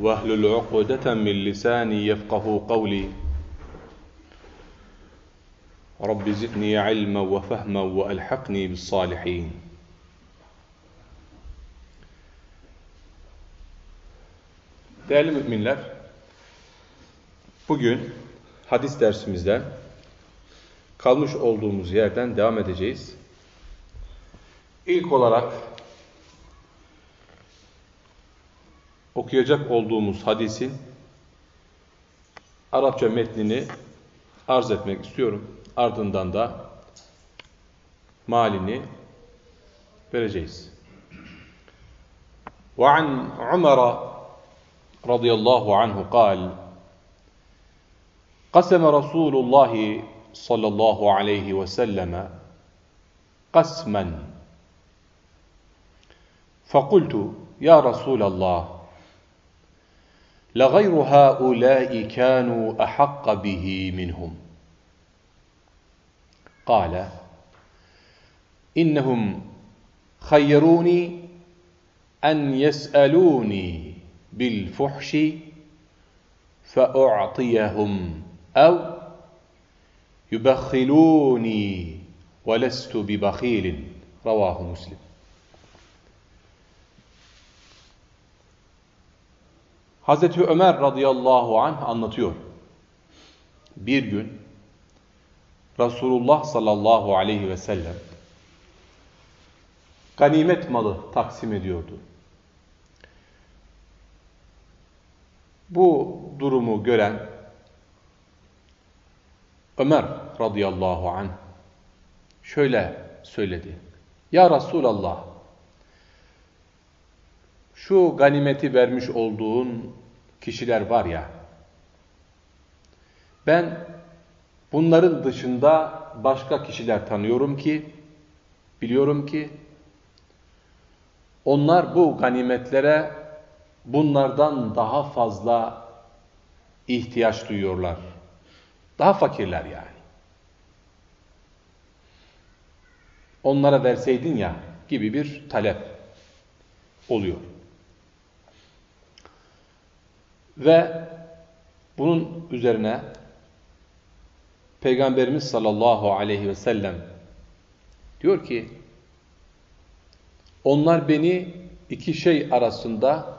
واهلل عقدة من لساني يفقه قولي رب زدني علما وفهما وألحقني بالصالحين Değerli müminler, bugün hadis dersimizden kalmış olduğumuz yerden devam edeceğiz. İlk olarak okuyacak olduğumuz hadisin Arapça metnini arz etmek istiyorum. Ardından da malini vereceğiz. وعن عمر رضي الله عنه قال قسم رسول الله صلى الله عليه وسلم قسما فقلت يا رسول الله لغير هؤلاء كانوا أحق به منهم. قال إنهم خيروني أن يسألوني بالفحش فأعطيهم أو يبخلوني ولست ببخيل رواه مسلم. Hazreti Ömer radıyallahu anh anlatıyor. Bir gün Resulullah sallallahu aleyhi ve sellem ganimet malı taksim ediyordu. Bu durumu gören Ömer radıyallahu anh şöyle söyledi. Ya Resulallah şu ganimeti vermiş olduğun kişiler var ya, ben bunların dışında başka kişiler tanıyorum ki, biliyorum ki, onlar bu ganimetlere bunlardan daha fazla ihtiyaç duyuyorlar. Daha fakirler yani. Onlara verseydin ya gibi bir talep oluyor. Ve bunun üzerine Peygamberimiz sallallahu aleyhi ve sellem diyor ki onlar beni iki şey arasında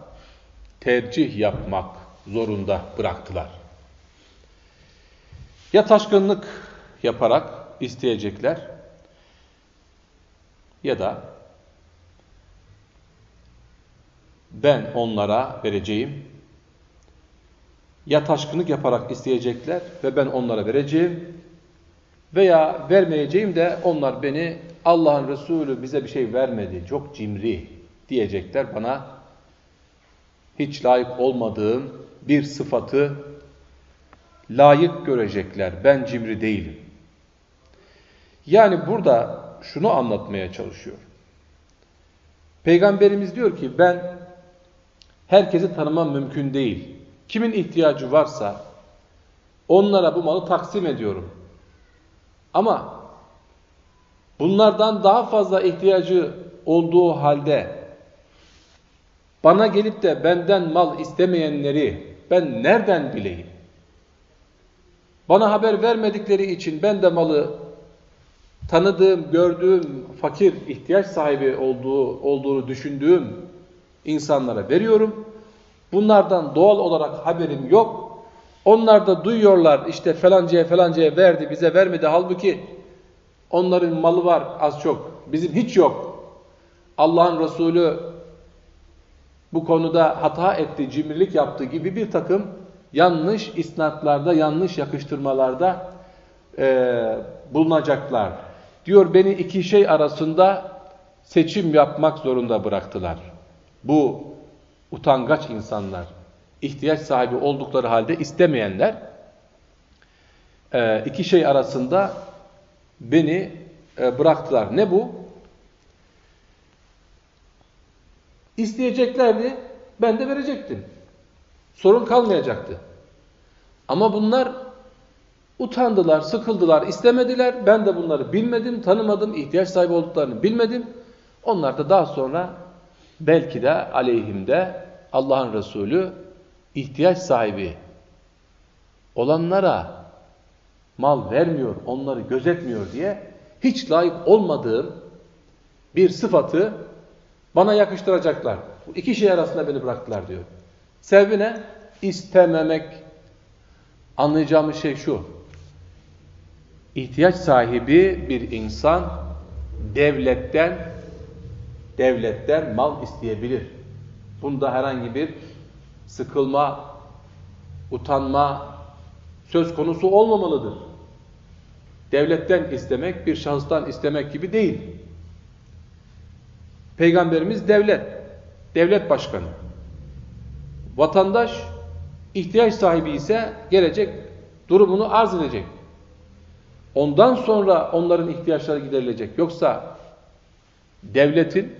tercih yapmak zorunda bıraktılar. Ya taşkınlık yaparak isteyecekler ya da ben onlara vereceğim ya taşkınlık yaparak isteyecekler ve ben onlara vereceğim veya vermeyeceğim de onlar beni Allah'ın Resulü bize bir şey vermedi, çok cimri diyecekler bana hiç layık olmadığım bir sıfatı layık görecekler. Ben cimri değilim. Yani burada şunu anlatmaya çalışıyor. Peygamberimiz diyor ki ben herkesi tanımam mümkün değil. Kimin ihtiyacı varsa onlara bu malı taksim ediyorum. Ama bunlardan daha fazla ihtiyacı olduğu halde bana gelip de benden mal istemeyenleri ben nereden bileyim? Bana haber vermedikleri için ben de malı tanıdığım, gördüğüm, fakir, ihtiyaç sahibi olduğu olduğunu düşündüğüm insanlara veriyorum. Bunlardan doğal olarak haberim yok. Onlar da duyuyorlar işte falancaya falancaya verdi bize vermedi. Halbuki onların malı var az çok. Bizim hiç yok. Allah'ın Resulü bu konuda hata etti, cimrilik yaptı gibi bir takım yanlış isnatlarda, yanlış yakıştırmalarda e, bulunacaklar. Diyor beni iki şey arasında seçim yapmak zorunda bıraktılar. Bu utangaç insanlar, ihtiyaç sahibi oldukları halde istemeyenler e, iki şey arasında beni e, bıraktılar. Ne bu? İsteyeceklerdi, ben de verecektim. Sorun kalmayacaktı. Ama bunlar utandılar, sıkıldılar, istemediler. Ben de bunları bilmedim, tanımadım, ihtiyaç sahibi olduklarını bilmedim. Onlar da daha sonra belki de aleyhimde Allah'ın Resulü ihtiyaç sahibi olanlara mal vermiyor, onları gözetmiyor diye hiç layık olmadığım bir sıfatı bana yakıştıracaklar. Bu iki şey arasında beni bıraktılar diyor. Sebebi ne? İstememek. Anlayacağımız şey şu. İhtiyaç sahibi bir insan devletten devletten mal isteyebilir. Bunda herhangi bir sıkılma, utanma söz konusu olmamalıdır. Devletten istemek bir şahıstan istemek gibi değil. Peygamberimiz devlet, devlet başkanı. Vatandaş ihtiyaç sahibi ise gelecek durumunu arz edecek. Ondan sonra onların ihtiyaçları giderilecek. Yoksa devletin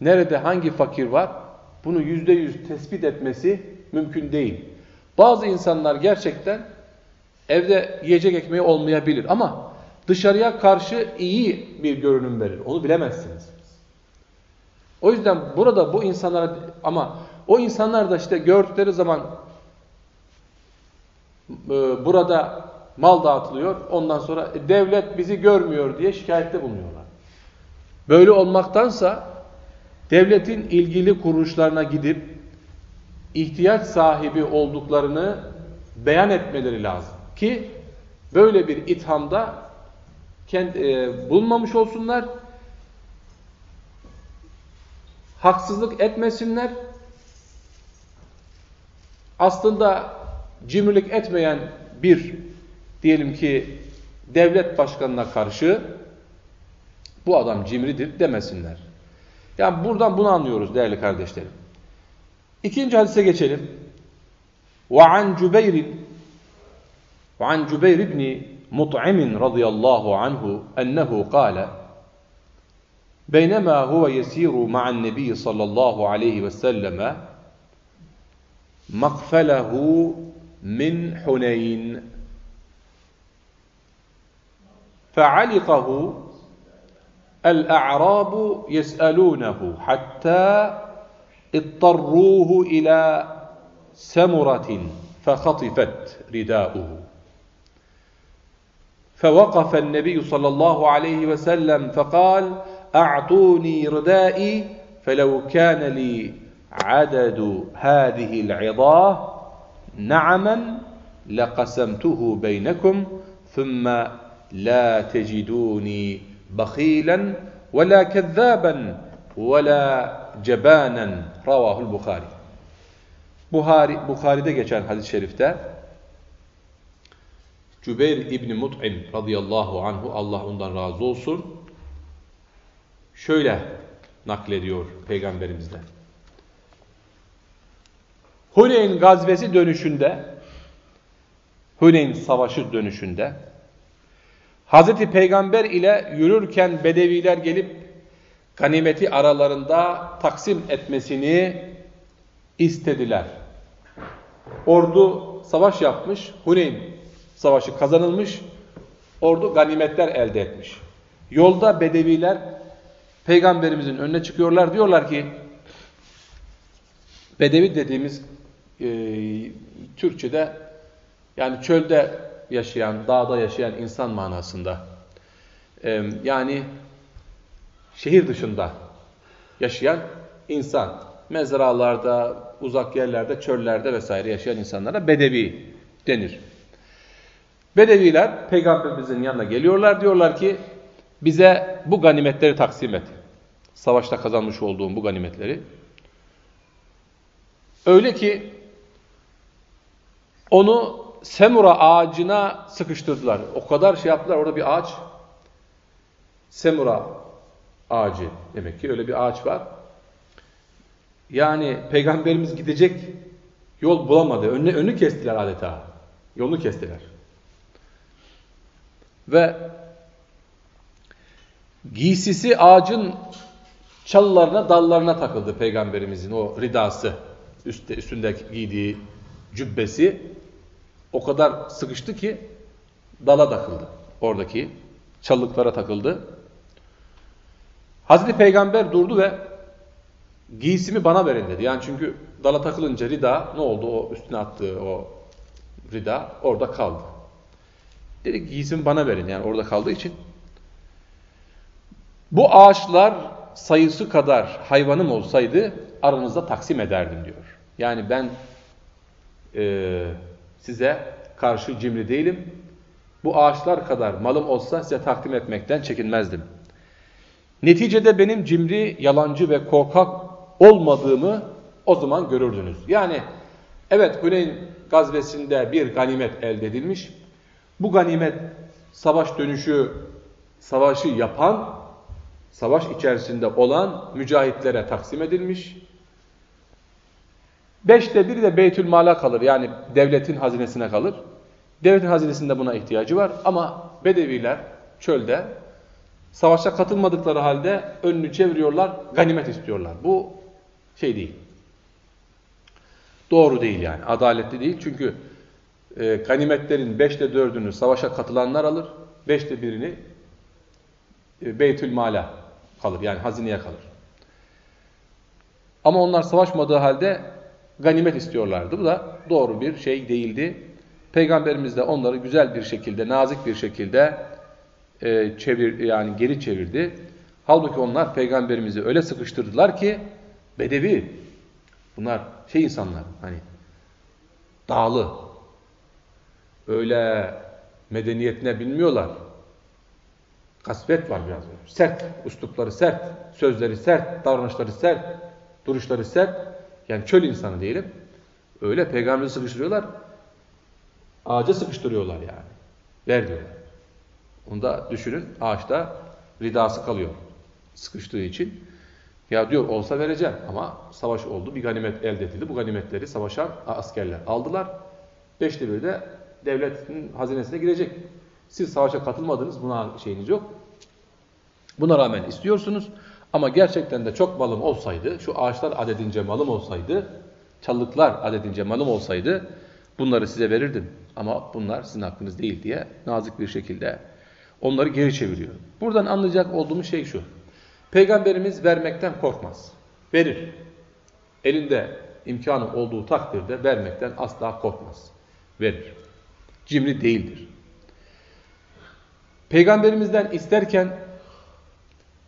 nerede hangi fakir var bunu yüzde yüz tespit etmesi mümkün değil. Bazı insanlar gerçekten evde yiyecek ekmeği olmayabilir ama dışarıya karşı iyi bir görünüm verir. Onu bilemezsiniz. O yüzden burada bu insanlara ama o insanlar da işte gördükleri zaman e, burada mal dağıtılıyor. Ondan sonra e, devlet bizi görmüyor diye şikayette bulunuyorlar. Böyle olmaktansa devletin ilgili kuruluşlarına gidip ihtiyaç sahibi olduklarını beyan etmeleri lazım. Ki böyle bir ithamda kendi, e, bulunmamış olsunlar, haksızlık etmesinler, aslında cimrilik etmeyen bir diyelim ki devlet başkanına karşı bu adam cimridir demesinler. Yani buradan bunu anlıyoruz değerli kardeşlerim. İkinci hadise geçelim. وعن جبير وعن جبير بن مطعم رضي الله عنه أنه قال بينما هو يسير مع النبي صلى الله عليه وسلم مقفله من حنين فعلقه الأعراب يسألونه حتى اضطروه إلى سمرة فخطفت رداؤه. فوقف النبي صلى الله عليه وسلم فقال أعطوني ردائي فلو كان لي عدد هذه العظاه نعما لقسمته بينكم ثم لا تجدوني bakhilen ve la kezzaben ve la cebanen ravahul Bukhari. Buhari, Bukhari'de geçen hadis-i şerifte Cübeyr İbni Mut'im radıyallahu anhu Allah ondan razı olsun şöyle naklediyor peygamberimizden. Huneyn gazvesi dönüşünde Huneyn savaşı dönüşünde Hazreti Peygamber ile yürürken bedeviler gelip ganimeti aralarında taksim etmesini istediler. Ordu savaş yapmış, Huneyn savaşı kazanılmış, ordu ganimetler elde etmiş. Yolda bedeviler peygamberimizin önüne çıkıyorlar diyorlar ki bedevi dediğimiz e, Türkçe'de yani çölde yaşayan, dağda yaşayan insan manasında. Ee, yani şehir dışında yaşayan insan. Mezralarda, uzak yerlerde, çöllerde vesaire yaşayan insanlara bedevi denir. Bedeviler peygamberimizin yanına geliyorlar diyorlar ki bize bu ganimetleri taksim et. Savaşta kazanmış olduğum bu ganimetleri. Öyle ki onu semura ağacına sıkıştırdılar. O kadar şey yaptılar. Orada bir ağaç. Semura ağacı. Demek ki öyle bir ağaç var. Yani peygamberimiz gidecek yol bulamadı. Önünü, önü kestiler adeta. Yolunu kestiler. Ve giysisi ağacın çalılarına, dallarına takıldı peygamberimizin o ridası. Üstte, üstünde giydiği cübbesi o kadar sıkıştı ki dala takıldı. Oradaki çalılıklara takıldı. Hazreti Peygamber durdu ve giysimi bana verin dedi. Yani çünkü dala takılınca rida ne oldu? O üstüne attığı o rida orada kaldı. Dedi giysimi bana verin yani orada kaldığı için. Bu ağaçlar sayısı kadar hayvanım olsaydı aranızda taksim ederdim diyor. Yani ben e, size karşı cimri değilim. Bu ağaçlar kadar malım olsa size takdim etmekten çekinmezdim. Neticede benim cimri, yalancı ve korkak olmadığımı o zaman görürdünüz. Yani evet Huneyn gazvesinde bir ganimet elde edilmiş. Bu ganimet savaş dönüşü, savaşı yapan, savaş içerisinde olan mücahitlere taksim edilmiş. Beşte biri de Beytül Mal'a kalır. Yani devletin hazinesine kalır. Devletin hazinesinde buna ihtiyacı var. Ama Bedeviler çölde savaşa katılmadıkları halde önünü çeviriyorlar, ganimet istiyorlar. Bu şey değil. Doğru değil yani. Adaletli değil. Çünkü e, ganimetlerin beşte dördünü savaşa katılanlar alır. Beşte birini e, Beytül Mal'a kalır. Yani hazineye kalır. Ama onlar savaşmadığı halde ganimet istiyorlardı. Bu da doğru bir şey değildi. Peygamberimiz de onları güzel bir şekilde, nazik bir şekilde e, çevir yani geri çevirdi. Halbuki onlar peygamberimizi öyle sıkıştırdılar ki bedevi. Bunlar şey insanlar hani dağlı. Öyle medeniyetine bilmiyorlar. Kasvet var biraz. Sert, üslupları sert, sözleri sert, davranışları sert, duruşları sert. Yani çöl insanı diyelim. Öyle peygamberi sıkıştırıyorlar. Ağaca sıkıştırıyorlar yani. Ver diyorlar. Onu da düşünün ağaçta ridası kalıyor. Sıkıştığı için. Ya diyor olsa vereceğim ama savaş oldu. Bir ganimet elde edildi. Bu ganimetleri savaşan askerler aldılar. Beşte bir de devletin hazinesine girecek. Siz savaşa katılmadınız. Buna şeyiniz yok. Buna rağmen istiyorsunuz. Ama gerçekten de çok malım olsaydı, şu ağaçlar adedince malım olsaydı, çalılıklar adedince malım olsaydı bunları size verirdim. Ama bunlar sizin hakkınız değil diye nazik bir şekilde onları geri çeviriyor. Buradan anlayacak olduğumuz şey şu. Peygamberimiz vermekten korkmaz. Verir. Elinde imkanı olduğu takdirde vermekten asla korkmaz. Verir. Cimri değildir. Peygamberimizden isterken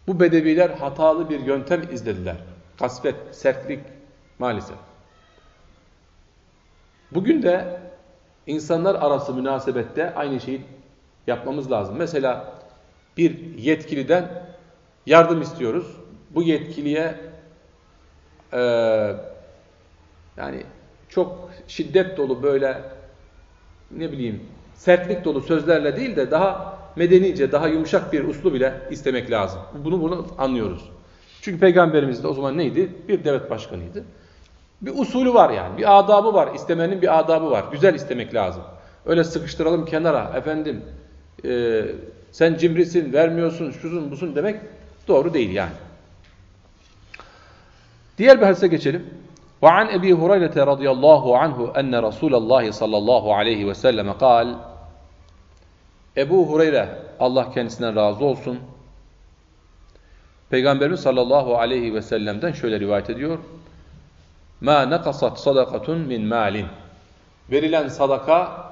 bu bedeviler hatalı bir yöntem izlediler. Kasvet, sertlik maalesef. Bugün de insanlar arası münasebette aynı şeyi yapmamız lazım. Mesela bir yetkiliden yardım istiyoruz. Bu yetkiliye e, yani çok şiddet dolu böyle ne bileyim sertlik dolu sözlerle değil de daha medenice, daha yumuşak bir uslu bile istemek lazım. Bunu bunu anlıyoruz. Çünkü peygamberimiz de o zaman neydi? Bir devlet başkanıydı. Bir usulü var yani. Bir adabı var. İstemenin bir adabı var. Güzel istemek lazım. Öyle sıkıştıralım kenara. Efendim e, sen cimrisin, vermiyorsun, şusun, busun demek doğru değil yani. Diğer bir hadise geçelim. وعن أبي هريرة رضي الله عنه أن رسول الله صلى الله عليه وسلم قال Ebu Hureyre Allah kendisinden razı olsun. Peygamberimiz sallallahu aleyhi ve sellem'den şöyle rivayet ediyor. Ma nakasat sadakatun min malin. Verilen sadaka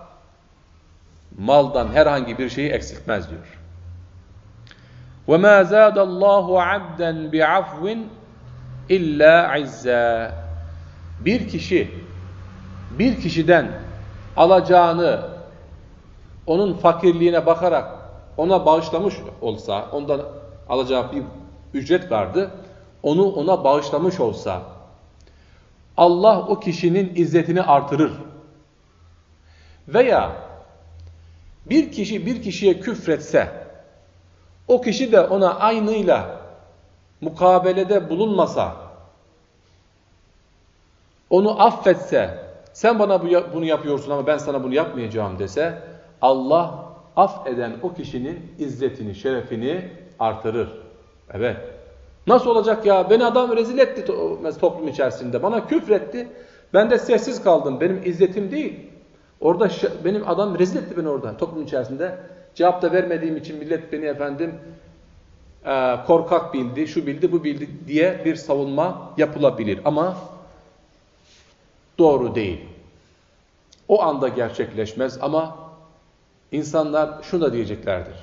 maldan herhangi bir şeyi eksiltmez diyor. Ve ma zadallahu abden bi'afvin illa izza. Bir kişi bir kişiden alacağını onun fakirliğine bakarak ona bağışlamış olsa, ondan alacağı bir ücret vardı, onu ona bağışlamış olsa, Allah o kişinin izzetini artırır. Veya bir kişi bir kişiye küfretse, o kişi de ona aynıyla mukabelede bulunmasa, onu affetse, sen bana bunu yapıyorsun ama ben sana bunu yapmayacağım dese Allah af eden o kişinin izzetini, şerefini artırır. Evet. Nasıl olacak ya? Beni adam rezil etti toplum içerisinde. Bana küfretti. Ben de sessiz kaldım. Benim izzetim değil. Orada benim adam rezil etti beni orada toplum içerisinde. Cevap da vermediğim için millet beni efendim e, korkak bildi, şu bildi, bu bildi diye bir savunma yapılabilir. Ama doğru değil. O anda gerçekleşmez ama insanlar şunu da diyeceklerdir.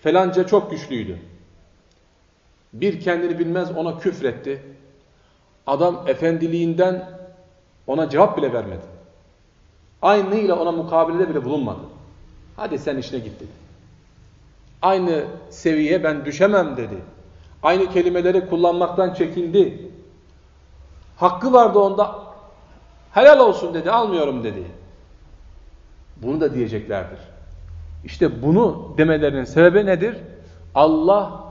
Felanca çok güçlüydü. Bir kendini bilmez ona küfretti. Adam efendiliğinden ona cevap bile vermedi. Aynıyla ona mukabilede bile bulunmadı. Hadi sen işine git dedi. Aynı seviyeye ben düşemem dedi. Aynı kelimeleri kullanmaktan çekindi. Hakkı vardı onda. Helal olsun dedi, almıyorum dedi. Bunu da diyeceklerdir. İşte bunu demelerinin sebebi nedir? Allah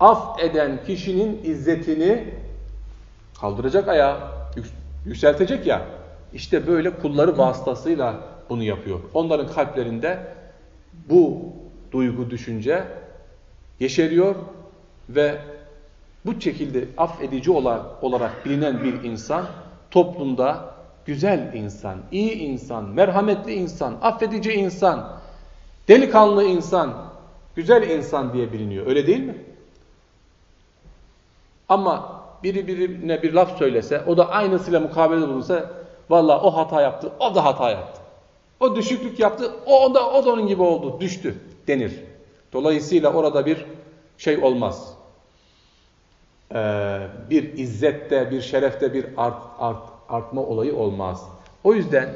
af eden kişinin izzetini kaldıracak ayağa, yükseltecek ya. İşte böyle kulları vasıtasıyla bunu yapıyor. Onların kalplerinde bu duygu, düşünce yeşeriyor ve bu şekilde affedici olarak bilinen bir insan toplumda güzel insan, iyi insan, merhametli insan, affedici insan, delikanlı insan, güzel insan diye biliniyor. Öyle değil mi? Ama biri birine bir laf söylese, o da aynısıyla mukabele bulunsa, valla o hata yaptı, o da hata yaptı. O düşüklük yaptı, o da, o da onun gibi oldu, düştü denir. Dolayısıyla orada bir şey olmaz. Ee, bir izzette, bir şerefte bir art, art, artma olayı olmaz. O yüzden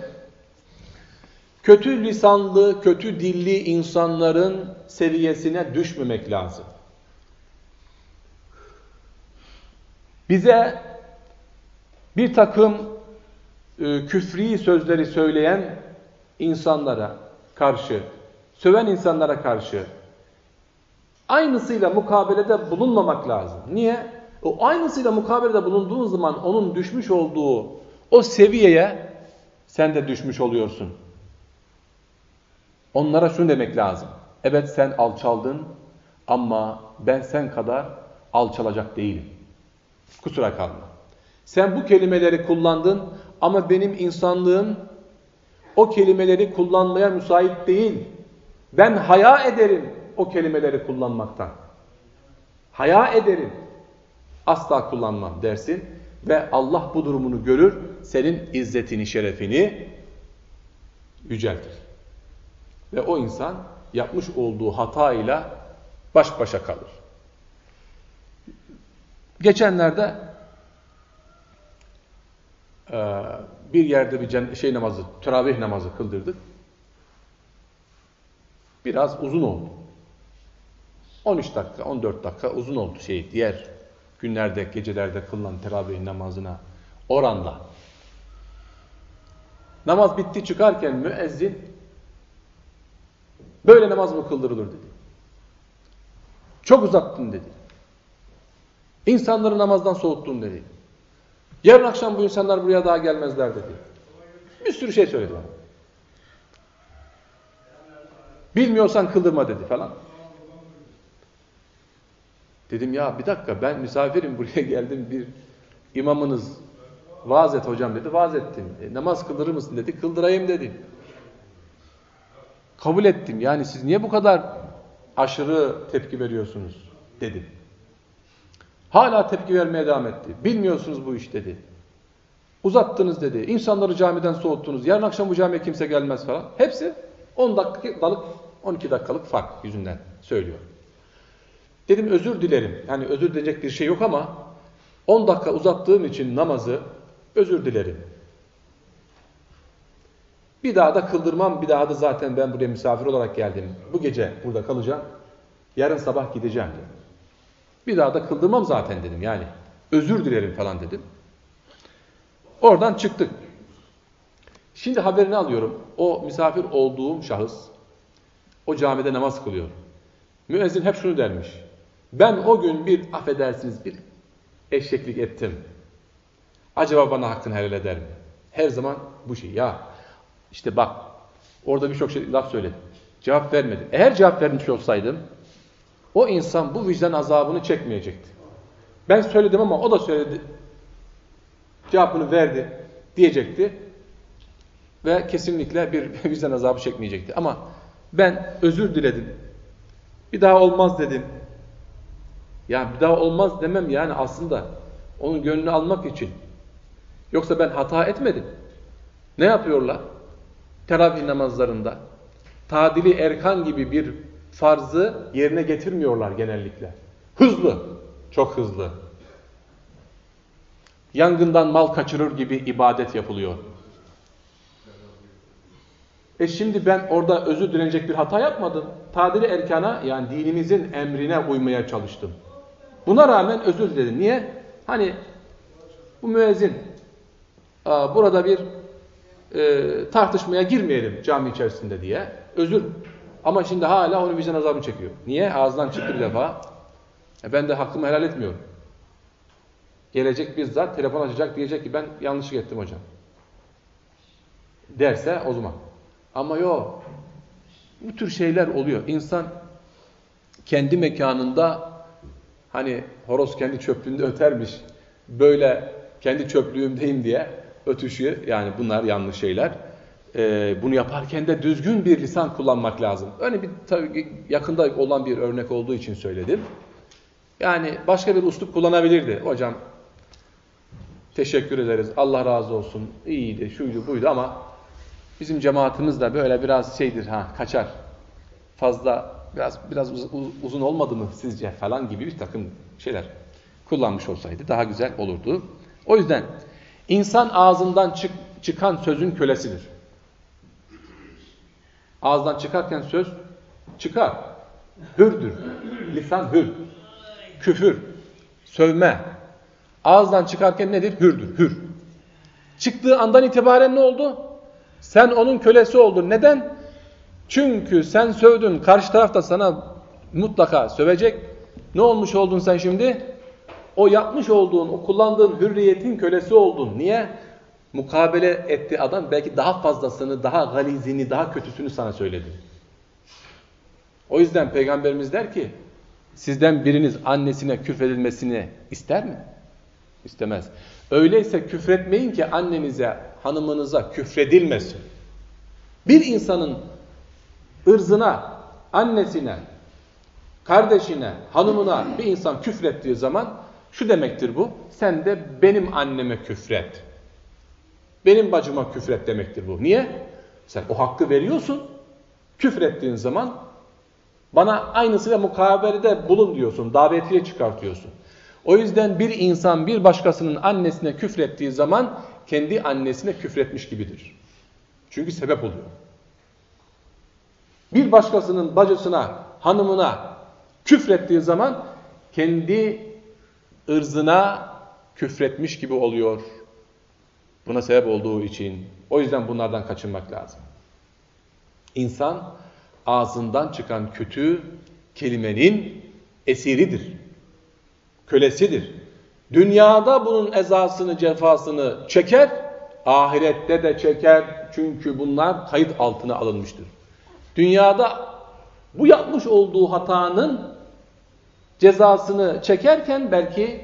kötü lisanlı, kötü dilli insanların seviyesine düşmemek lazım. Bize bir takım e, küfri sözleri söyleyen insanlara karşı, söven insanlara karşı aynısıyla mukabelede bulunmamak lazım. Niye? O aynısıyla mukabelede bulunduğun zaman onun düşmüş olduğu o seviyeye sen de düşmüş oluyorsun. Onlara şunu demek lazım. Evet sen alçaldın ama ben sen kadar alçalacak değilim. Kusura kalma. Sen bu kelimeleri kullandın ama benim insanlığım o kelimeleri kullanmaya müsait değil. Ben haya ederim o kelimeleri kullanmaktan. Haya ederim. Asla kullanmam dersin ve Allah bu durumunu görür, senin izzetini, şerefini yüceltir. Ve o insan yapmış olduğu hatayla baş başa kalır. Geçenlerde e, bir yerde bir şey namazı, teravih namazı kıldırdık. Biraz uzun oldu. 13 dakika, 14 dakika uzun oldu şey diğer günlerde, gecelerde kılınan teravih namazına oranda. Namaz bitti çıkarken müezzin böyle namaz mı kıldırılır dedi. Çok uzattın dedi. İnsanları namazdan soğuttun dedi. Yarın akşam bu insanlar buraya daha gelmezler dedi. Bir sürü şey söyledi bana. Bilmiyorsan kıldırma dedi falan. Dedim ya bir dakika ben misafirim buraya geldim bir imamınız vaaz et hocam dedi. Vaaz ettim. E, namaz kıldırır mısın dedi. Kıldırayım dedim. Kabul ettim. Yani siz niye bu kadar aşırı tepki veriyorsunuz dedim. Hala tepki vermeye devam etti. Bilmiyorsunuz bu iş dedi. Uzattınız dedi. İnsanları camiden soğuttunuz. Yarın akşam bu camiye kimse gelmez falan. Hepsi 10 dakikalık 12 dakikalık fark yüzünden söylüyor. Dedim özür dilerim. Yani özür dileyecek bir şey yok ama 10 dakika uzattığım için namazı özür dilerim. Bir daha da kıldırmam. Bir daha da zaten ben buraya misafir olarak geldim. Bu gece burada kalacağım. Yarın sabah gideceğim dedim. Bir daha da kıldırmam zaten dedim yani. Özür dilerim falan dedim. Oradan çıktık. Şimdi haberini alıyorum. O misafir olduğum şahıs o camide namaz kılıyor. Müezzin hep şunu dermiş. Ben o gün bir affedersiniz bir eşeklik ettim. Acaba bana hakkını helal eder mi? Her zaman bu şey. Ya işte bak orada birçok şey laf söyledim. Cevap vermedi. Eğer cevap vermiş olsaydım o insan bu vicdan azabını çekmeyecekti. Ben söyledim ama o da söyledi. Cevabını verdi diyecekti. Ve kesinlikle bir vicdan azabı çekmeyecekti. Ama ben özür diledim. Bir daha olmaz dedim. Yani bir daha olmaz demem yani aslında onun gönlünü almak için. Yoksa ben hata etmedim. Ne yapıyorlar? Teravih namazlarında tadili erkan gibi bir farzı yerine getirmiyorlar genellikle. Hızlı, çok hızlı. Yangından mal kaçırır gibi ibadet yapılıyor. E şimdi ben orada özür dilenecek bir hata yapmadım. Tadili erkana yani dinimizin emrine uymaya çalıştım. Buna rağmen özür diledim. Niye? Hani bu müezzin burada bir e, tartışmaya girmeyelim cami içerisinde diye. Özür. Ama şimdi hala onu vicdan azabını çekiyor. Niye? Ağzından çıktı bir defa. E ben de hakkımı helal etmiyorum. Gelecek bizzat telefon açacak diyecek ki ben yanlışlık ettim hocam. Derse o zaman. Ama yok. Bu tür şeyler oluyor. İnsan kendi mekanında hani horoz kendi çöplüğünde ötermiş. Böyle kendi çöplüğümdeyim diye ötüşüyor. Yani bunlar yanlış şeyler. Ee, bunu yaparken de düzgün bir lisan kullanmak lazım. Öyle bir tabii yakında olan bir örnek olduğu için söyledim. Yani başka bir uslup kullanabilirdi. Hocam teşekkür ederiz. Allah razı olsun. İyiydi, şuydu, buydu ama bizim cemaatimiz de böyle biraz şeydir ha kaçar. Fazla biraz biraz uz uzun olmadı mı sizce falan gibi bir takım şeyler kullanmış olsaydı daha güzel olurdu. O yüzden insan ağzından çık çıkan sözün kölesidir. Ağızdan çıkarken söz çıkar. Hürdür. Lisan hür. Küfür. Sövme. Ağızdan çıkarken nedir? Hürdür. Hür. Çıktığı andan itibaren ne oldu? Sen onun kölesi oldun. Neden? Çünkü sen sövdün. Karşı taraf da sana mutlaka sövecek. Ne olmuş oldun sen şimdi? O yapmış olduğun, o kullandığın hürriyetin kölesi oldun. Niye? Mukabele etti adam belki daha fazlasını, daha galizini, daha kötüsünü sana söyledi. O yüzden Peygamberimiz der ki, sizden biriniz annesine küfredilmesini ister mi? İstemez. Öyleyse küfretmeyin ki annenize, hanımınıza küfredilmesin. Bir insanın ırzına, annesine, kardeşine, hanımına bir insan küfrettiği zaman şu demektir bu. Sen de benim anneme küfret. Benim bacıma küfret demektir bu. Niye? Sen o hakkı veriyorsun. Küfrettiğin zaman bana aynısıyla mukabelede bulun diyorsun. Davetiye çıkartıyorsun. O yüzden bir insan bir başkasının annesine küfrettiği zaman kendi annesine küfretmiş gibidir. Çünkü sebep oluyor. Bir başkasının bacısına, hanımına küfrettiği zaman kendi ırzına küfretmiş gibi oluyor. Buna sebep olduğu için. O yüzden bunlardan kaçınmak lazım. İnsan ağzından çıkan kötü kelimenin esiridir. Kölesidir. Dünyada bunun ezasını, cefasını çeker, ahirette de çeker. Çünkü bunlar kayıt altına alınmıştır. Dünyada bu yapmış olduğu hatanın cezasını çekerken belki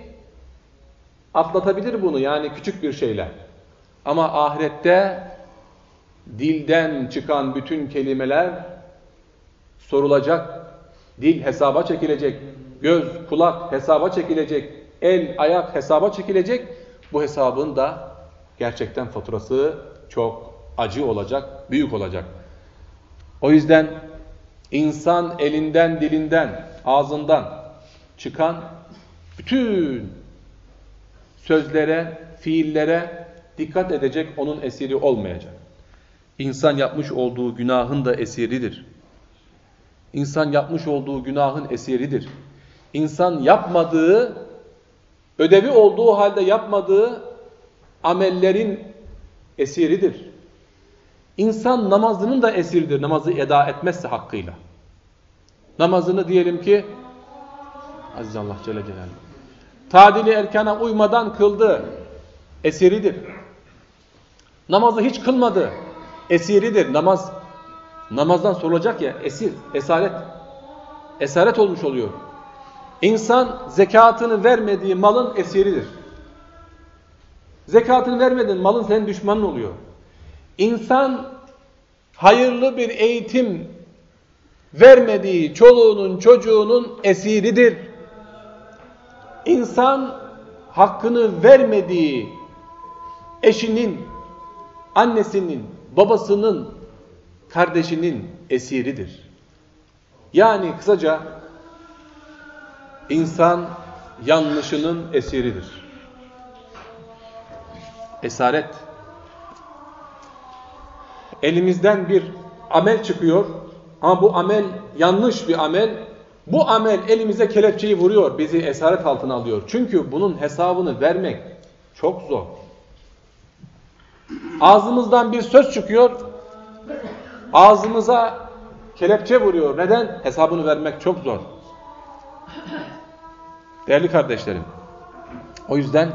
atlatabilir bunu. Yani küçük bir şeyler. Ama ahirette dilden çıkan bütün kelimeler sorulacak. Dil hesaba çekilecek. Göz, kulak hesaba çekilecek. El, ayak hesaba çekilecek. Bu hesabın da gerçekten faturası çok acı olacak, büyük olacak. O yüzden insan elinden, dilinden, ağzından çıkan bütün sözlere, fiillere dikkat edecek, onun esiri olmayacak. İnsan yapmış olduğu günahın da esiridir. İnsan yapmış olduğu günahın esiridir. İnsan yapmadığı, ödevi olduğu halde yapmadığı amellerin esiridir. İnsan namazının da esiridir, namazı eda etmezse hakkıyla. Namazını diyelim ki, Aziz Allah Celle Celaluhu, tadili erkana uymadan kıldı, esiridir. Namazı hiç kılmadı. Esiridir. Namaz namazdan sorulacak ya esir, esaret. Esaret olmuş oluyor. İnsan zekatını vermediği malın esiridir. Zekatını vermediğin malın senin düşmanın oluyor. İnsan hayırlı bir eğitim vermediği çoluğunun çocuğunun esiridir. İnsan hakkını vermediği eşinin, annesinin, babasının, kardeşinin esiridir. Yani kısaca insan yanlışının esiridir. Esaret. Elimizden bir amel çıkıyor ama bu amel yanlış bir amel. Bu amel elimize kelepçeyi vuruyor, bizi esaret altına alıyor. Çünkü bunun hesabını vermek çok zor. Ağzımızdan bir söz çıkıyor, ağzımıza kelepçe vuruyor. Neden? Hesabını vermek çok zor. Değerli kardeşlerim, o yüzden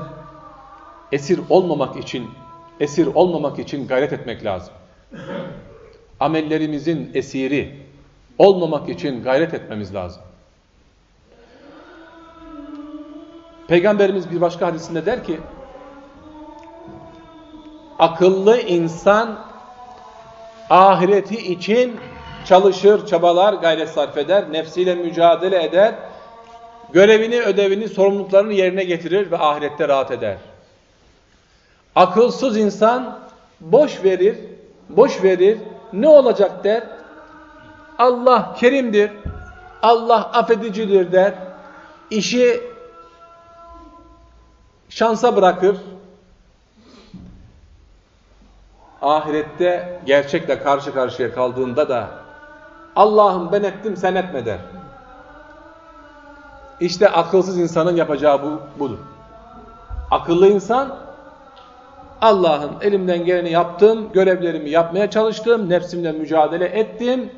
esir olmamak için, esir olmamak için gayret etmek lazım. Amellerimizin esiri olmamak için gayret etmemiz lazım. Peygamberimiz bir başka hadisinde der ki, akıllı insan ahireti için çalışır, çabalar, gayret sarf eder, nefsiyle mücadele eder, görevini, ödevini, sorumluluklarını yerine getirir ve ahirette rahat eder. Akılsız insan boş verir, boş verir, ne olacak der, Allah kerimdir, Allah affedicidir der, işi şansa bırakır, ahirette gerçekle karşı karşıya kaldığında da Allah'ım ben ettim sen etme der. İşte akılsız insanın yapacağı bu, budur. Akıllı insan Allah'ım elimden geleni yaptım, görevlerimi yapmaya çalıştım, nefsimle mücadele ettim.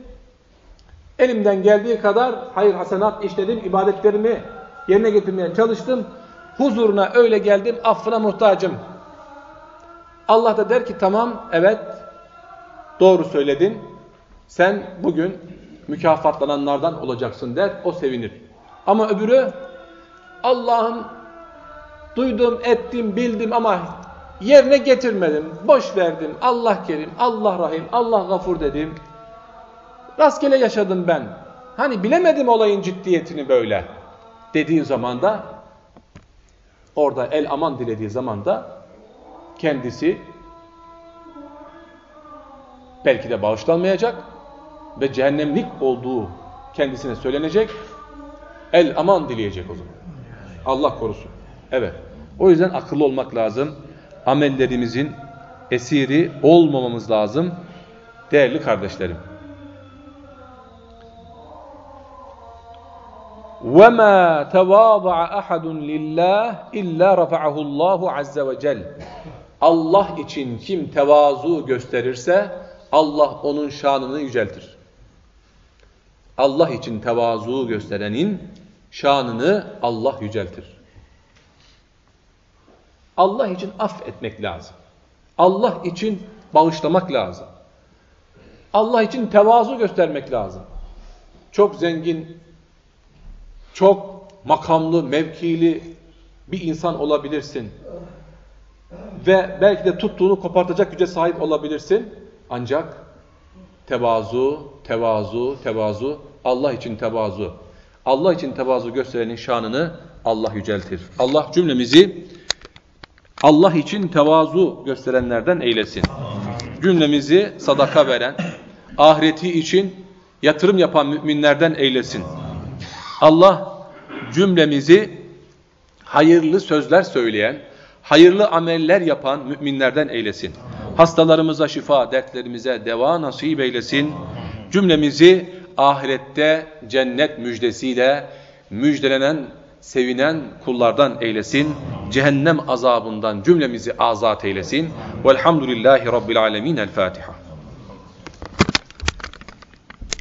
Elimden geldiği kadar hayır hasenat işledim, ibadetlerimi yerine getirmeye çalıştım. Huzuruna öyle geldim, affına muhtacım. Allah da der ki tamam, evet, doğru söyledin. Sen bugün mükafatlananlardan olacaksın der, o sevinir. Ama öbürü Allah'ım duydum, ettim, bildim ama yerine getirmedim, boş verdim. Allah kerim, Allah rahim, Allah gafur dedim. Rastgele yaşadım ben. Hani bilemedim olayın ciddiyetini böyle dediği zaman da orada el aman dilediği zaman da kendisi belki de bağışlanmayacak ve cehennemlik olduğu kendisine söylenecek. El aman dileyecek o zaman. Allah korusun. Evet. O yüzden akıllı olmak lazım. Amellerimizin esiri olmamamız lazım. Değerli kardeşlerim. وَمَا تَوَاضَعَ أَحَدٌ لِلّٰهِ اِلَّا رَفَعَهُ اللّٰهُ عَزَّ وَجَلٍ Allah için kim tevazu gösterirse Allah onun şanını yüceltir. Allah için tevazu gösterenin şanını Allah yüceltir. Allah için affetmek lazım. Allah için bağışlamak lazım. Allah için tevazu göstermek lazım. Çok zengin, çok makamlı, mevkili bir insan olabilirsin. Ve belki de tuttuğunu kopartacak güce sahip olabilirsin. Ancak tevazu, tevazu, tevazu, Allah için tevazu. Allah için tevazu gösterenin şanını Allah yüceltir. Allah cümlemizi Allah için tevazu gösterenlerden eylesin. Cümlemizi sadaka veren, ahireti için yatırım yapan müminlerden eylesin. Allah cümlemizi hayırlı sözler söyleyen, hayırlı ameller yapan müminlerden eylesin. Hastalarımıza şifa, dertlerimize deva nasip eylesin. Cümlemizi ahirette cennet müjdesiyle müjdelenen, sevinen kullardan eylesin. Cehennem azabından cümlemizi azat eylesin. Velhamdülillahi Rabbil alemin. El Fatiha.